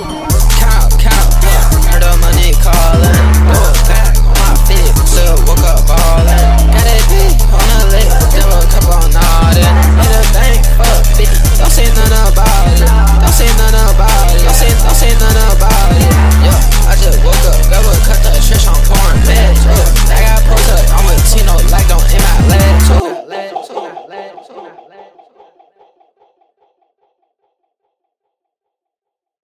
Oh!